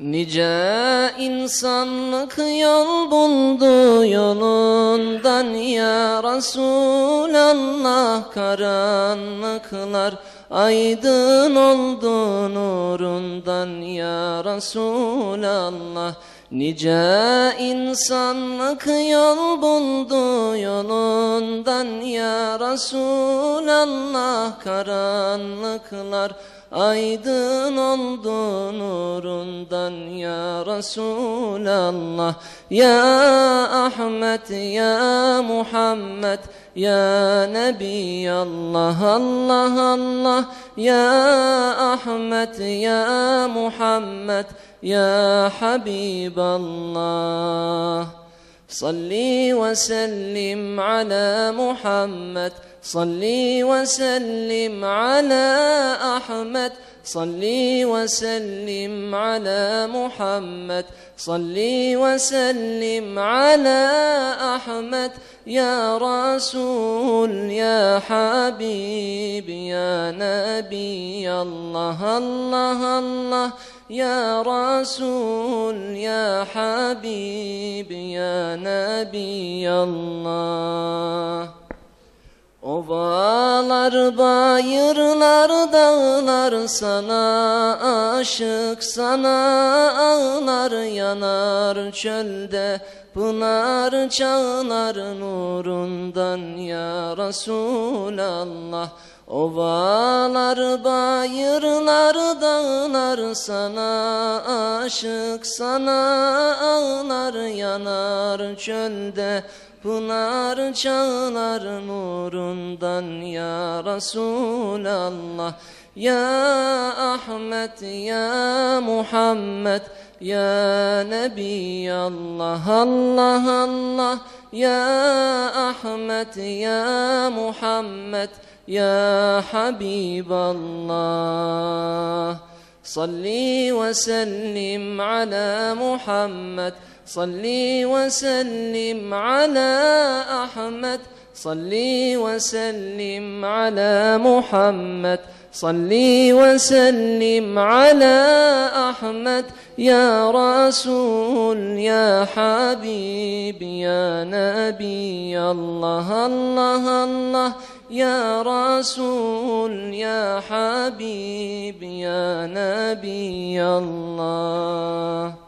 Nice insanlık yol buldu yolundan ya Resulallah. Karanlıklar aydın oldu nurundan ya Resulallah Nice insanlık yol buldu yolundan ya Resulallah. Karanlıklar Aydın oldu nurundan ya Resulallah. Ya محمد يا محمد يا نبي الله الله الله. يا أحمد يا محمد يا حبيب الله. صلي وسلم على محمد صلي وسلم على أحمد. صلي وسلم على محمد. صلي وسلم على أحمد. يا رسول يا حبيب يا نبي الله الله الله. يا رسول يا حبيب يا نبي الله. Ovalar, bayırlar, dağlar sana aşık sana. Ağlar yanar çölde Pınar çağlar nurundan. Ya Resulallah Ovalar, bayırlar, dağlar sana. Aşık sana ağlar yanar çölde Pınar çağlar nurundan. Ya Resulallah يا أحمد يا محمد يا نبي الله الله الله. يا أحمد يا محمد يا حبيب الله. صلي وسلم على محمد صلي وسلم على أحمد. صلي وسلم على محمد. صلي وسلم على أحمد. يا رسول يا حبيب يا نبي. الله الله الله. يا رسول يا حبيب يا نبي. الله.